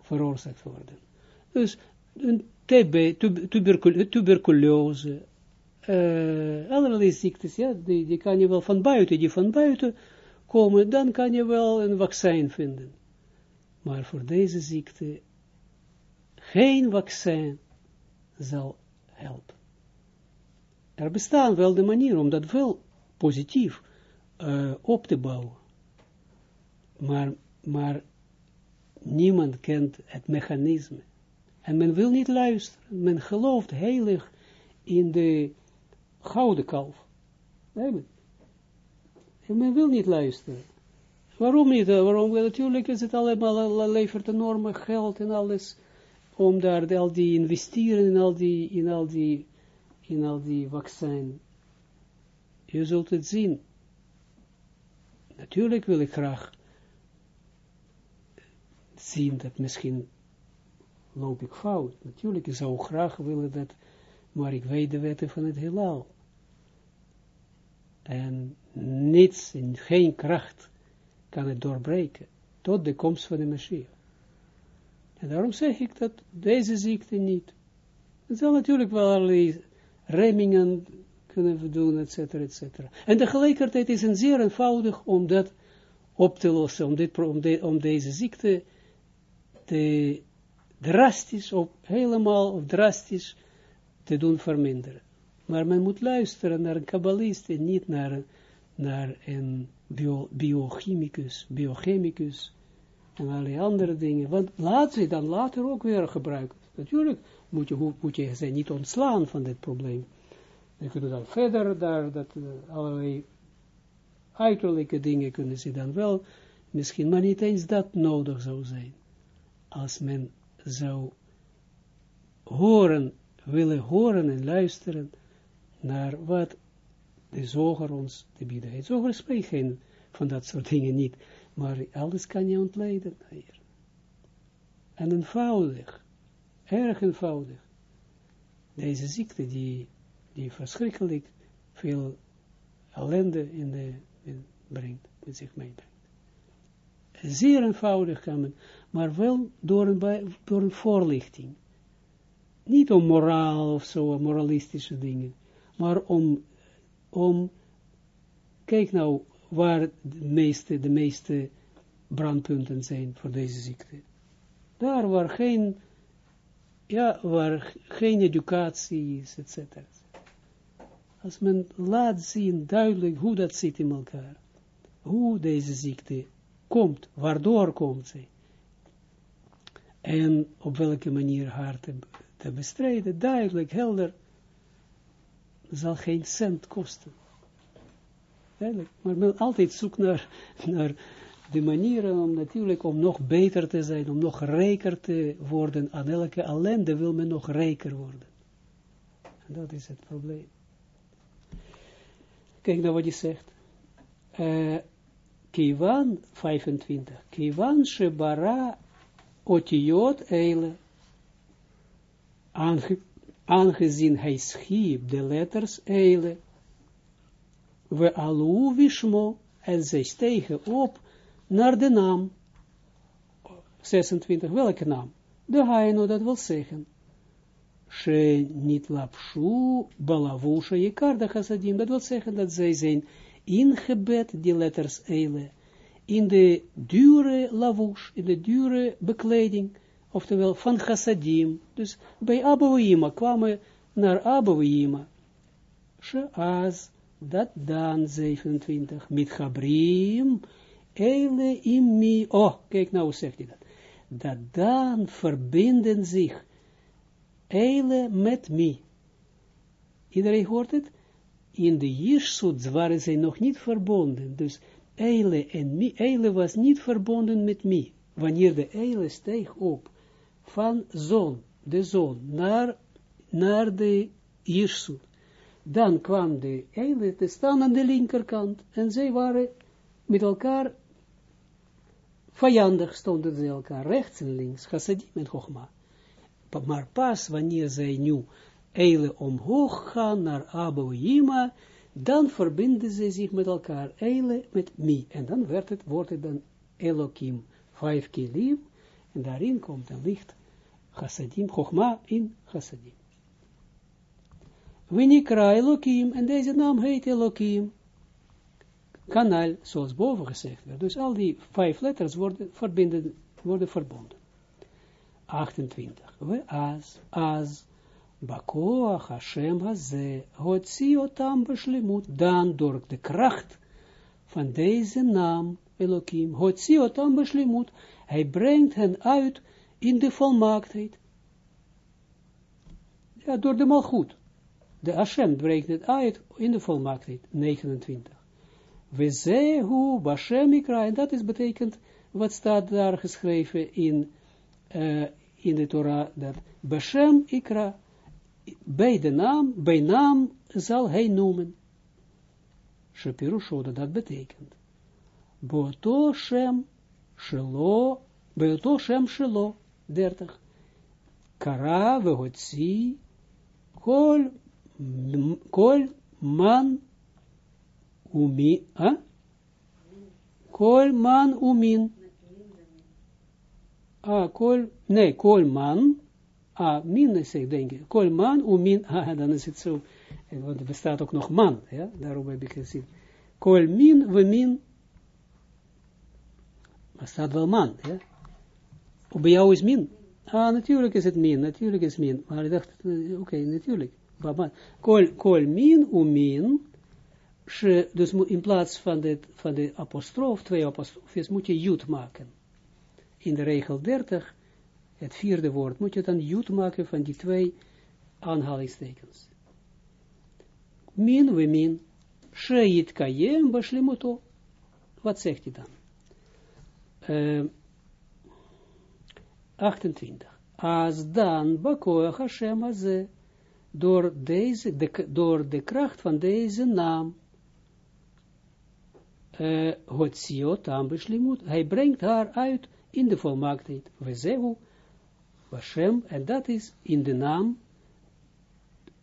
veroorzaakt worden. Dus een TB, tuberculose, uh, allerlei ziektes, ja, die, die kan je wel van buiten, die van buiten komen, dan kan je wel een vaccin vinden. Maar voor deze ziekte, geen vaccin zal helpen. Er bestaan wel de manier om dat wel positief uh, op te bouwen. Maar, maar niemand kent het mechanisme. En men wil niet luisteren. Men gelooft heilig in de gouden kalf. En men wil niet luisteren. Waarom niet? Waarom? Natuurlijk is het allemaal, levert enorme geld en alles, om daar al die investeren in al die, in al die, in al die vaccin. Je zult het zien. Natuurlijk wil ik graag zien dat misschien loop ik fout. Natuurlijk, ik zou graag willen dat, maar ik weet de wetten van het heelal. En niets, in geen kracht kan het doorbreken, tot de komst van de Messias. En daarom zeg ik dat deze ziekte niet. Het zal natuurlijk wel allerlei remmingen kunnen we doen, et cetera, et cetera. En tegelijkertijd is het zeer eenvoudig om dat op te lossen, om, dit, om, de, om deze ziekte te drastisch, op, helemaal of drastisch te doen verminderen. Maar men moet luisteren naar een kabbalist en niet naar, naar een bio, biochemicus, biochemicus en allerlei andere dingen. Want laat ze dan later ook weer gebruiken. Natuurlijk moet je, moet je ze niet ontslaan van dit probleem. Je kunt dan verder, daar, dat uh, allerlei uiterlijke dingen kunnen ze dan wel, misschien, maar niet eens dat nodig zou zijn. Als men zou horen, willen horen en luisteren naar wat de zoger ons te bieden heeft. Zoger spreekt geen van dat soort dingen niet, maar alles kan je ontleden hier. En eenvoudig, erg eenvoudig. Deze ziekte die, die verschrikkelijk veel ellende in de, in, brengt, met zich meebrengt. Zeer eenvoudig kan men, maar wel door een, door een voorlichting. Niet om moraal of zo, moralistische dingen maar om, om, kijk nou waar de meeste, de meeste brandpunten zijn voor deze ziekte. Daar waar geen, ja, waar geen educatie is. Als men laat zien duidelijk hoe dat zit in elkaar, hoe deze ziekte komt, waardoor komt ze, en op welke manier haar te, te bestrijden, duidelijk, helder, zal geen cent kosten. Maar men altijd zoekt naar, naar de manieren om natuurlijk om nog beter te zijn, om nog rijker te worden. Aan elke ellende wil men nog rijker worden. En dat is het probleem. Kijk naar wat hij zegt. Uh, Kivan 25. Kivan shebara otiot eile. Aange aangezien hij schiep de letters eile, we alu vishmo, en zij stegen op naar de naam, 26, welke naam? De haino, dat wil zeggen, she niet lapshu, balavusha yekar de chassadim, dat wil zeggen dat zij zijn ingebed, die letters eile, in de dure lavush, in de dure bekleding, oftewel van chassadim, dus bij Abouima kwamen naar Abouima, Sheaz, dat dan 27, met Gabrim, Eile immi, oh, kijk nou, zegt hij dat, dat dan verbinden zich Eile met mi. Iedereen hoort het? In de Jirsut waren zij nog niet verbonden, dus Eile en mi, Eile was niet verbonden met mi. Wanneer de Eile steeg op van zon, de zon, naar, naar de Jirsut, dan kwam de Eile te staan aan de linkerkant, en zij waren met elkaar vijandig stonden ze elkaar rechts en links, chassadim en chogma. Maar pas wanneer zij nu Eile omhoog gaan naar Abu Yima, dan verbinden ze zich met elkaar, Eile met Mi, en dan werd het, wordt het dan Elohim, vijf kilim, en daarin komt een licht chassadim, chogma in chassadim. Winikra Elohim, en deze naam heet Elohim, kanaal, zoals boven gezegd werd. Dus al die vijf letters worden, worden verbonden. 28. We as, as, bakoach Hashem haze, hotzi otam beslimut, dan door de kracht van deze naam, Elohim, hotzi otam beslimut, hij brengt hen uit in de volmaaktheid. Ja, door de malgoed. De Hashem brengt het uit in de volmaaktheid. 29. We zehu Bashem Ikra, en dat is betekent, wat staat daar geschreven in, uh, in de Torah, dat Bashem Ikra, bij de naam, bij naam zal hij noemen. Shapirusho, dat betekent. Boto Shem Shelo, Boto Shem Shelo, 30. Kara vehotzi, kol, kol man umi, ah? Kol man umin. Ah, kol, nee, kol man, ah, min is ik denk, kol man umin, ah, dan is het zo, want er bestaat ook nog man, ja, daarom heb ik gezien. Kol min, we min, maar staat wel man, ja. Bij jou is min. Ah, natuurlijk is het min, natuurlijk is min, maar ik dacht, oké, okay, natuurlijk. Kol, kol min, umin, dus in plaats van de, van de apostrof, twee apostrofjes, moet je jut maken. In de regel 30, het vierde woord, moet je dan jut maken van die twee aanhalingstekens. Min we min, sheit kayem bashlimuto. Wat zegt hij dan? Uh, 28. As dan bakoach Hashem azeh, door deze, de, door de kracht van deze naam, Hotziot ambeshlimut. Hij brengt haar uit in de volmaaktheid. Zeggen, Hashem, en dat is in de naam,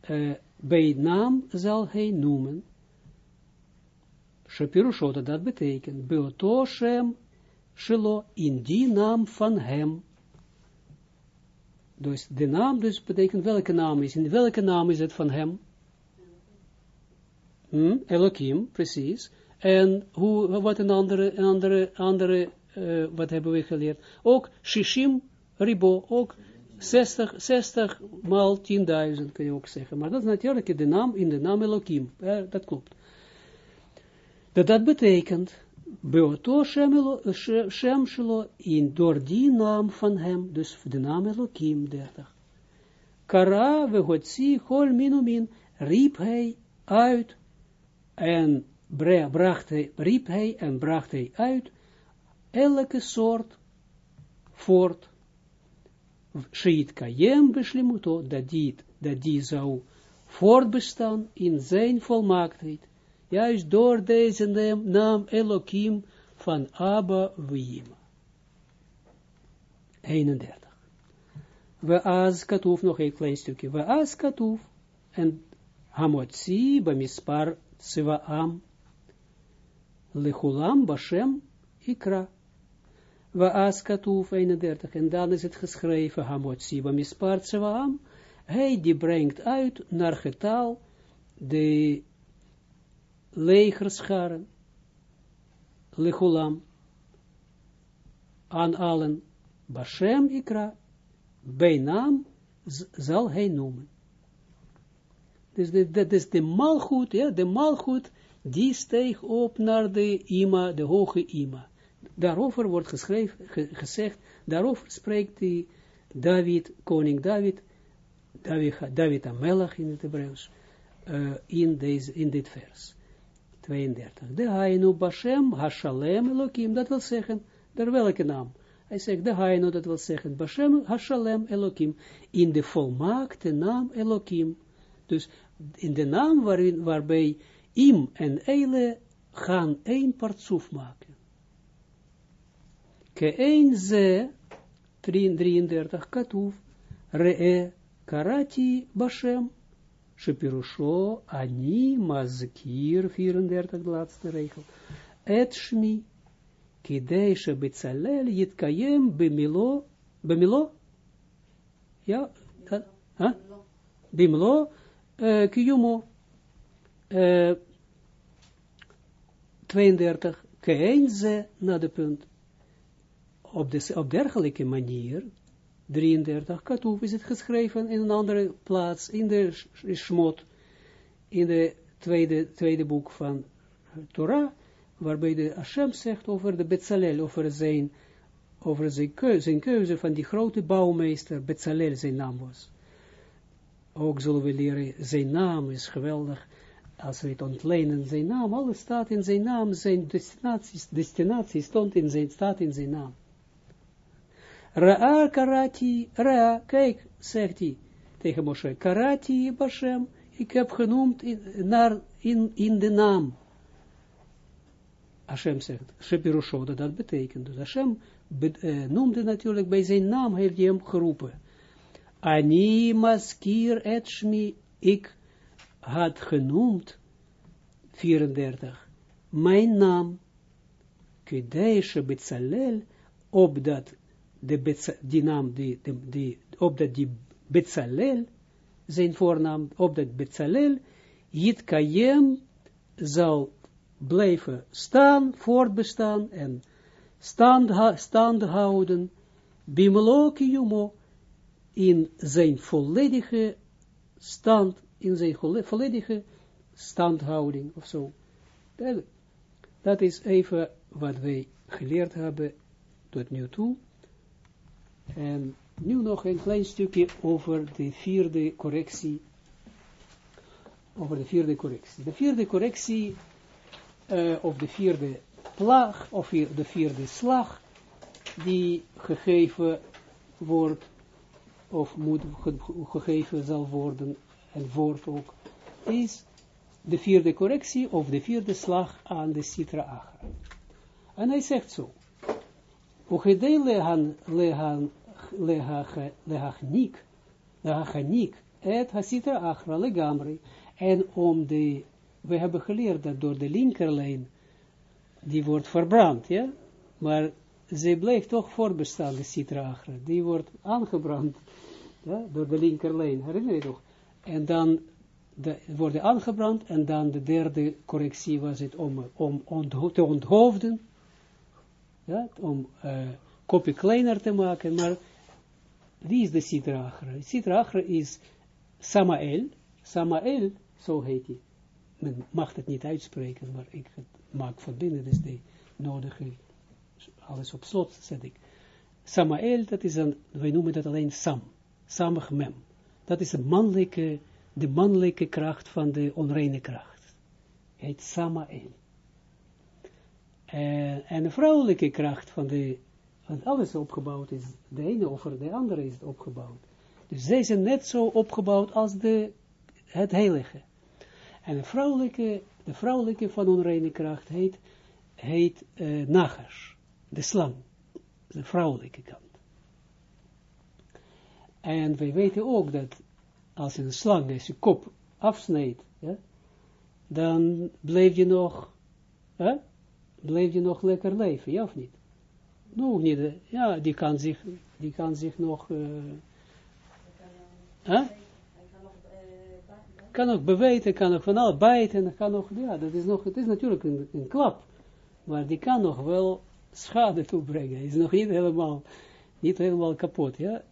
uh, bij naam zal hij noemen. Shapirusho, dat dat betekent, Beoto Shem, Shelo, in die naam van hem. Dus de naam dus betekent welke naam is, in welke naam is het van hem? Hm? Elohim, precies. En hoe, wat een andere, andere, andere uh, wat hebben we geleerd? Ook Shishim Ribo, ook 60, 60 maal 10.000 kun je ook zeggen. Maar dat is natuurlijk de naam, in de naam Elohim. Ja, dat klopt. Dat dat betekent, Beoto Shem Shelo, in door die naam van hem, dus de naam Elohim 30. Kara we Hotzi Hol Minumin, riep hij uit en bracht hij, riep hij en bracht hij uit elke soort voort, Sheit Kayem beslimuto, dat die, dat die zou voortbestaan in zijn volmaaktheid, juist door deze naam, Elohim van Abba Wima. 31. We as katuf, nog een klein stukje, we as en hamotzi, bamispar, am lechulam bashem ikra. We askatuf 31, en dan is het geschreven, hamotzi bamispar tsevaam, hij die brengt uit naar getal de legerscharen, lechulam, aan allen, bashem ikra, bij naam zal hij noemen. Dus dat is de malgoed, ja, de malgoed die steeg op naar de ima, de hoge ima. Daarover wordt geschreven, gezegd, daarover spreekt die David, koning David, David, David Amelach in het Hebreeuws, uh, in, deze, in dit vers. 32. De Hainu Bashem Hashalem Elohim, dat wil zeggen, der welke naam? Hij zegt, de Hainu, dat wil zeggen, Bashem Hashalem Elohim, in de volmaakte naam Elohim. Dus in de naam waarin, waarbij Im en Eile gaan één partsoef maken. Ke een ze, 33, katoef, re'e, karati, bashem, shepirusho, ani, mazkir, 34, de laatste regel, et shmi, kidei shebetzalel, yitkayem, bemilo, bemilo, ja, dat, huh? bemilo, uh, kiyumo, uh, 32, kein ze, na de punt, op, de, op dergelijke manier, 33, katoef is het geschreven in een andere plaats, in de Shmot, in de tweede, tweede boek van Torah, waarbij de Hashem zegt over de Betzalel, over zijn, over zijn keuze, zijn keuze van die grote bouwmeester, Betzalel zijn naam was. Ook zullen we leren, zijn naam is geweldig, als we het ontlenen, zijn naam, alles staat in zijn naam, zijn destinatie, destinatie stond in zijn, staat in zijn naam. Ra'a karati, Ra'a, kijk, zegt hij tegen Moshe, karati Bashem, ik heb genoemd in, naar, in, in de naam. Hashem zegt, Shepirusho, dat dat betekent. Dus Hashem be, uh, noemde natuurlijk bij zijn naam, heeft hij hem geroepen. Ani maskir et shmi, ik had genoemd, 34, mijn naam, Kedeishe Betzalel, opdat de die naam, die, die, opdat die Betzalel, zijn voornaam, opdat Betzalel, Yit Kayem, zal blijven staan, voortbestaan en stand, stand houden, in zijn volledige stand, in zijn volledige standhouding of zo. Dat is even wat wij geleerd hebben tot nu toe. En nu nog een klein stukje over de vierde correctie. Over de vierde correctie. De vierde correctie, uh, of de vierde plaag, of de vierde slag, die gegeven wordt, of moet gegeven zal worden, en wordt ook, is de vierde correctie, of de vierde slag aan de Sitra Achra. En hij zegt zo, Uchedei lehan, lehan, lehachnik, lehachanik, et hasitra achra legamri. En om de, we hebben geleerd dat door de linkerlijn, die wordt verbrand, ja, maar ze blijft toch voorbestaan, de achra, die wordt aangebrand, ja, door de linkerlijn, herinner je toch? En dan de, worden aangebrand, en dan de derde correctie was het om, om te onthoofden, ja, om uh, kopje kleiner te maken, maar wie is de Sitra Achra? Sitra Achra is Samael, Samael, zo heet hij. Men mag het niet uitspreken, maar ik maak van binnen, dus de nodige, alles op slot zet ik. Samael, dat is een, wij noemen dat alleen Sam, Samach Mem. Dat is een mannelijke, de mannelijke kracht van de onreine kracht. Heet Samael. Uh, en de vrouwelijke kracht van de, want alles opgebouwd is, de ene over de andere is opgebouwd. Dus zij zijn net zo opgebouwd als de, het heilige. En de vrouwelijke, de vrouwelijke van onreine kracht heet, heet uh, de slang, de vrouwelijke kant. En wij weten ook dat als een slang als je kop afsnijdt, ja, dan blijf je nog, hè, blijf je nog lekker leven, ja of niet? Nog niet, ja, die kan zich, die kan zich nog, uh, kan nog beweten, kan nog van alles bijten, kan nog, ja, dat is nog, het is natuurlijk een, een klap, maar die kan nog wel schade toebrengen, is nog niet helemaal, niet helemaal kapot, ja,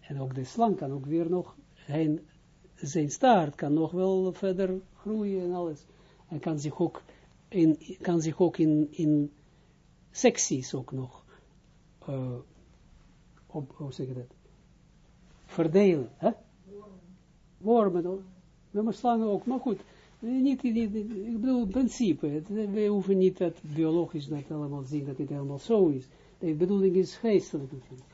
en ook de slang kan ook weer nog, zijn, zijn staart kan nog wel verder groeien en alles, en kan zich ook in, kan zich ook in, in secties ook nog, uh, op, hoe zeg je dat, verdelen, hè? Wormen, we hebben slangen ook, maar goed, Niet, niet, niet- ik bedoel, in principe, het, we hoeven niet dat biologisch dat allemaal zien, dat het helemaal zo is. De bedoeling is geestelijk natuurlijk.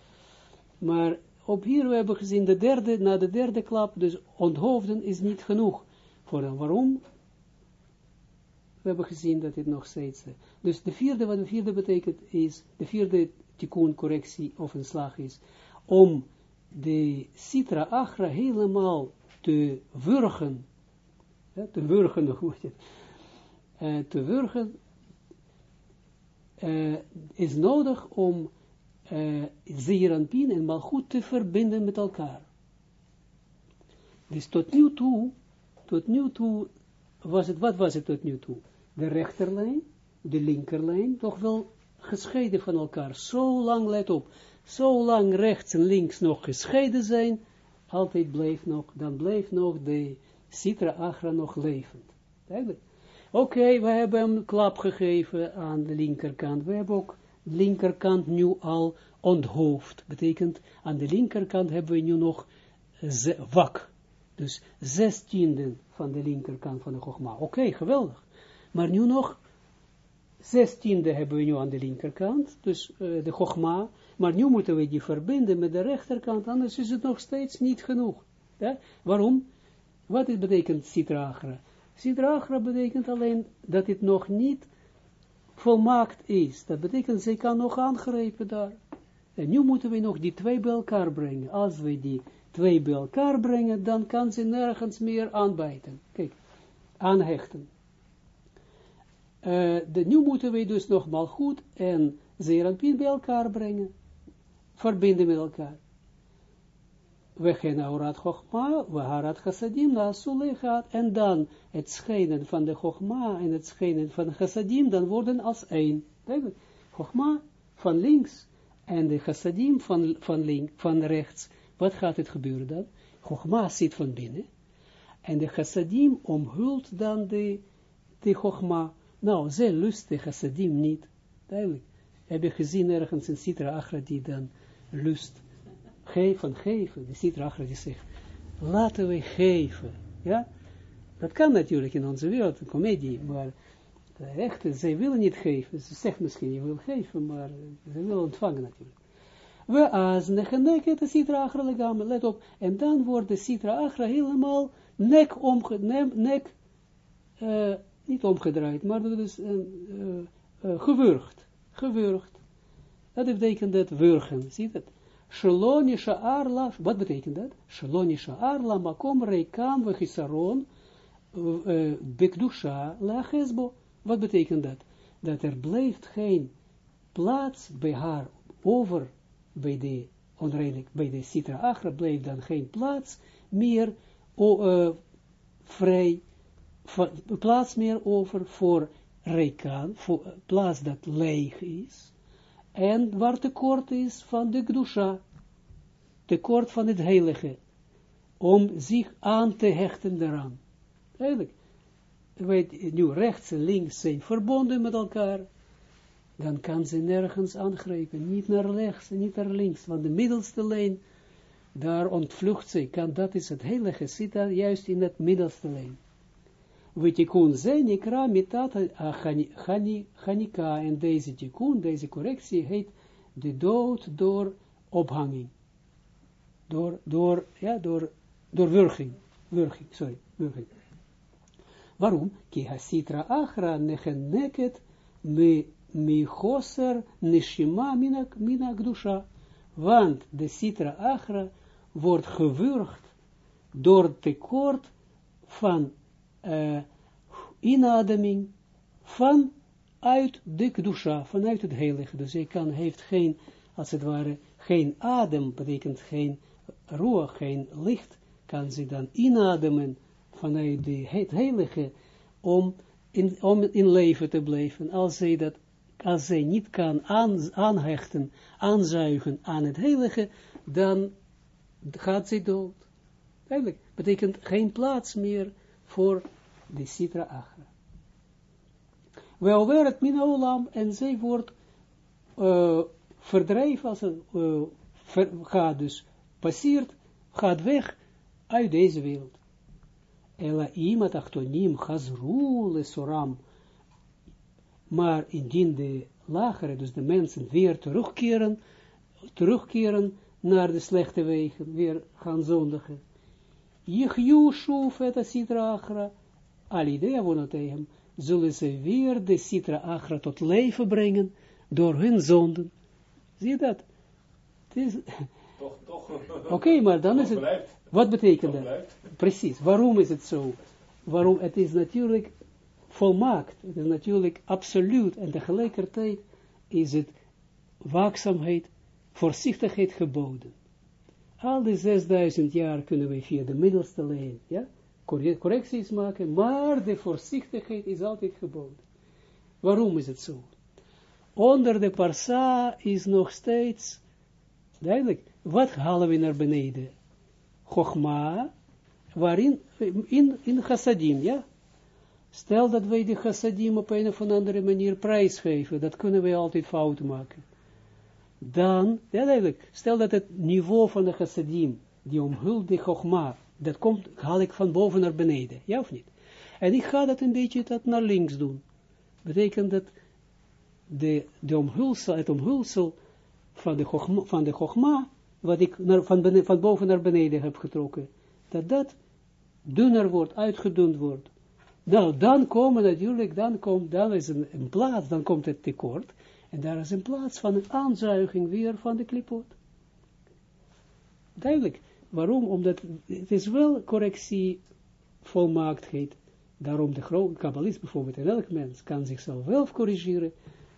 Maar op hier we hebben gezien, de derde, na de derde klap, dus onthoofden is niet genoeg. Voor hem. Waarom? We hebben gezien dat dit nog steeds. eh, Dus de vierde, wat de vierde betekent, is, de vierde tikkun correctie of een slag is, om de citra agra helemaal te wurgen, te wurgen, hoe het, eh, te wurgen, eh, is nodig om uh, Zeeranpien en Malchut te verbinden met elkaar. Dus tot nu toe, tot nu toe, was het, wat was het tot nu toe? De rechterlijn, de linkerlijn, toch wel gescheiden van elkaar. Zo lang, let op, zo lang rechts en links nog gescheiden zijn, altijd bleef nog, dan bleef nog de Sitra Agra nog levend. Oké, we hebben hem klap gegeven aan de linkerkant. We hebben ook de linkerkant nu al onthoofd. Betekent, aan de linkerkant hebben we nu nog wak. Dus zes tienden van de linkerkant van de Chogma. Oké, geweldig. Maar nu nog zes tiende hebben we nu aan de linkerkant. Dus eh, de Chogma. Maar nu moeten we die verbinden met de rechterkant. Anders is het nog steeds niet genoeg. Waarom? Wat het betekent? Sitra Agra betekent alleen dat het nog niet volmaakt is. Dat betekent, zij kan nog aangrepen daar. En nu moeten we nog die twee bij elkaar brengen. Als we die twee bij elkaar brengen, dan kan ze nergens meer aanbijten. Kijk, aanhechten. Eh, de, nu moeten we dus nog goed en Zeranpien bij elkaar brengen. Verbinden met elkaar. We gaan Aurat Chochma, we Harat Chassadim, Sule gaat, en dan het schijnen van de Chochma en het schijnen van Chassadim, dan worden als één. Chochma van links en de Chassadim van, van, link, van rechts. Wat gaat het gebeuren dan? Chochma zit van binnen en de Chassadim omhult dan de, de Chochma. Nou, zij lust de Chassadim niet. Duidelijk. Heb je gezien ergens in Sitra Achra die dan lust geven, geven. De Sitra Achra die zegt, laten we geven. Ja? Dat kan natuurlijk in onze wereld, een komedie, maar de echte, zij willen niet geven. Ze zegt misschien, je wil geven, maar ze willen ontvangen natuurlijk. We necheneket de Sitra Achra let op, en dan wordt de Sitra Achra helemaal nek, omge, ne- nek eh, niet omgedraaid, maar dat is uh, uh, gewurgd, gewurgd. Dat betekent dat wurgen, zie je dat? Shelonisha arla, wat betekent dat? Shelonisha arla, makom reikam vechisaron, bekdusha lachesbo. Wat betekent dat? Dat er blijft geen plaats bij haar over, bij de onreinig, bij de Sitra Achra, blijft dan geen plaats meer o, vrij, plaats meer over voor Reikan, voor plaats dat leeg is, en waar tekort is van de Gdusha, tekort van het heilige, om zich aan te hechten daaraan. Eigenlijk, weet, nu rechts en links zijn verbonden met elkaar, dan kan ze nergens aangrijpen, niet naar rechts niet naar links, want de middelste lijn, daar ontvlucht ze, kan, dat is het heilige, zit daar juist in het middelste lijn. Vitikun ze nikra mitat chanika, en deze tikun, deze correctie, heet de dood door ophanging. Door, door, ja, door, door wurging. Wurging, sorry, wurging. Waarom? Ki hasitra achra necheneket me, choser neshima mina, mina gdusha. Want de sitra achra wordt gewurgd door tekort van uh, inademing van uit de kedusha, vanuit het heilige. Dus hij kan, heeft geen, als het ware, geen adem, betekent geen roer, geen licht, kan ze dan inademen vanuit het heilige, om in, om in leven te blijven. Als zij dat, als zij niet kan aan, aanhechten, aanzuigen aan het heilige, dan gaat zij dood. Eigenlijk betekent geen plaats meer voor de Sitra Achra. Wel werd Minaolam en zij wordt uh, verdreven als het uh, gaat dus passeert, gaat weg uit deze wereld. ela imat achtonim chazru soram, maar indien de lagere, dus de mensen weer terugkeren, terugkeren naar de slechte wegen, weer gaan zondigen. Jichju shuf et sitra achra, alidea wonotehem, zullen ze weer de sitra achra tot leven brengen, door hun zonden. Zie je dat? Is... Toch, toch. Oké, maar dan is het, Blijft. wat betekent Toch dat? blijft. Precies, waarom is het zo? Waarom? Het is natuurlijk volmaakt, het is natuurlijk absoluut, en tegelijkertijd is het waakzaamheid, voorzichtigheid geboden. Al die 6000 jaar kunnen we via de middelste lijn, ja, corre- correcties maken, maar de voorzichtigheid is altijd geboden. Waarom is het zo? Onder de parsa is nog steeds, duidelijk, wat halen we naar beneden? Chogma, waarin, in, in chassadim, ja? Stel dat wij de chassadim op een of andere manier prijsgeven, dat kunnen wij altijd fout maken. Dan, ja duidelijk, stel dat het niveau van de chassadim, die omhult de dat komt, haal ik van boven naar beneden, ja of niet? En ik ga dat een beetje dat naar links doen. Betekent dat de, de omhulsel, het omhulsel van de chogma, van de wat ik naar, van, van boven naar beneden heb getrokken, dat dat dunner wordt, uitgedund wordt. Nou, dan komen natuurlijk, dan komt, dan is een, een plaats, dan komt het tekort, en daar is een plaats van een aanzuiging weer van de klipot. Duidelijk. Waarom? Omdat het is wel correctie, volmaaktheid. Daarom de grote kabbalist bijvoorbeeld, en elk mens kan zichzelf wel corrigeren,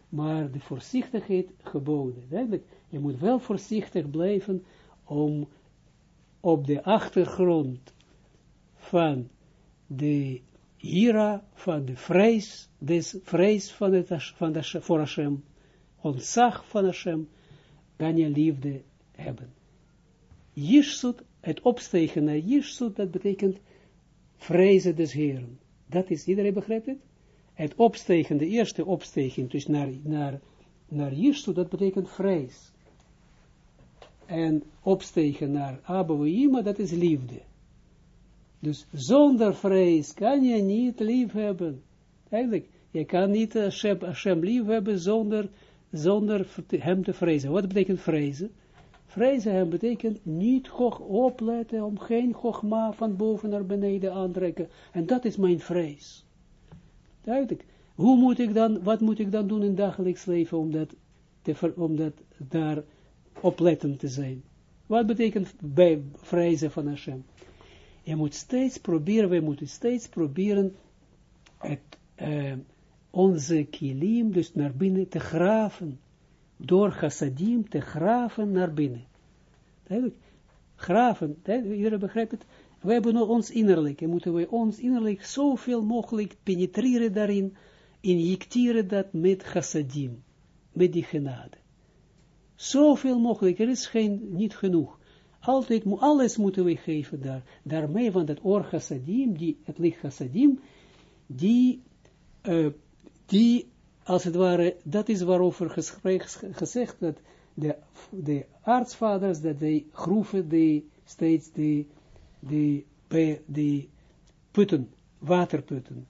maar de voorzichtigheid geboden. Duidelijk, je moet wel voorzichtig blijven om op de achtergrond van de hira, van de vrees, des vrees van het, van de, voor Hashem, ontzag van Hashem, kan je liefde hebben. Jishsut, het opstegen naar Jishsut, dat betekent vrezen des Heren. Dat is, iedereen begrijpt het? Het opstegen, de eerste opstegen, dus naar, naar, naar Jishsut, dat betekent vrees. En opstegen naar Abouima, dat is liefde. Dus zonder vrees kan je niet lief hebben. Eigenlijk, je kan niet Hashem, Hashem lief hebben zonder, zonder hem te vrezen. Wat betekent vrezen? Vrezen hem betekent niet hoog opletten om geen gogma van boven naar beneden aantrekken. En dat is mijn vrees. Duidelijk. Hoe moet ik dan, wat moet ik dan doen in dagelijks leven om dat, te, om dat daar oplettend te zijn? Wat betekent bij vrezen van Hashem? Je moet steeds proberen, wij moeten steeds proberen het, eh, onze kilim, dus naar binnen te graven. Door chassadim te graven naar binnen. Duidelijk. Graven, duidelijk, iedereen begrijpt het? We hebben nog ons innerlijk, en moeten we ons innerlijk zoveel mogelijk penetreren daarin, injecteren dat met chassadim, met die genade. Zoveel mogelijk, er is geen, niet genoeg. Altijd, alles moeten we geven daar. Daarmee, want het oor chassadim, die, het licht chassadim, die, eh, die, als het ware, dat is waarover gezegd, dat de, de aartsvaders, dat die groeven, die steeds die, die putten, waterputten.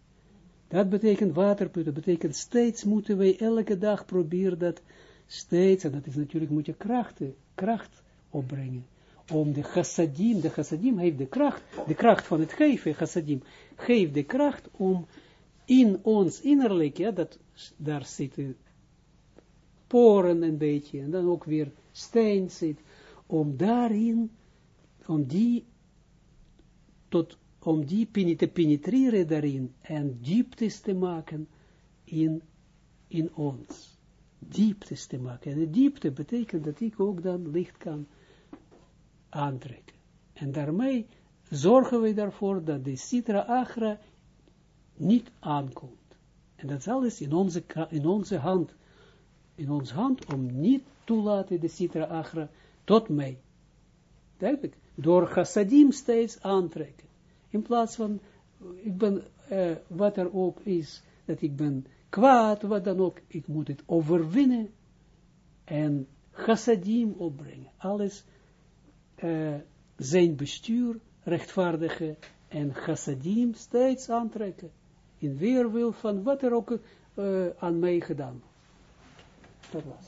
Dat betekent waterputten, betekent steeds moeten wij elke dag proberen dat steeds, en dat is natuurlijk, moet je krachten, kracht opbrengen. Om de chassadim, de chassadim heeft de kracht, de kracht van het geven, chassadim, geeft de kracht om in ons innerlijk, ja, dat, daar zitten poren een beetje, en dan ook weer steen zit, om daarin, om die, tot, om die te penetreren daarin, en dieptes te maken in, in ons. Dieptes te maken. En de diepte betekent dat ik ook dan licht kan aantrekken. En daarmee zorgen we ervoor dat de Sitra Agra niet aankomt. En dat is alles in onze, in onze hand. In onze hand om niet toelaten de Sitra Agra tot mij. Duidelijk. Door chassadim steeds aantrekken. In plaats van, ik ben, eh, wat er ook is, dat ik ben kwaad, wat dan ook, ik moet het overwinnen en chassadim opbrengen. Alles uh, zijn bestuur rechtvaardigen en chassadim steeds aantrekken. In weerwil van wat er ook uh, aan mij gedaan. Dat was.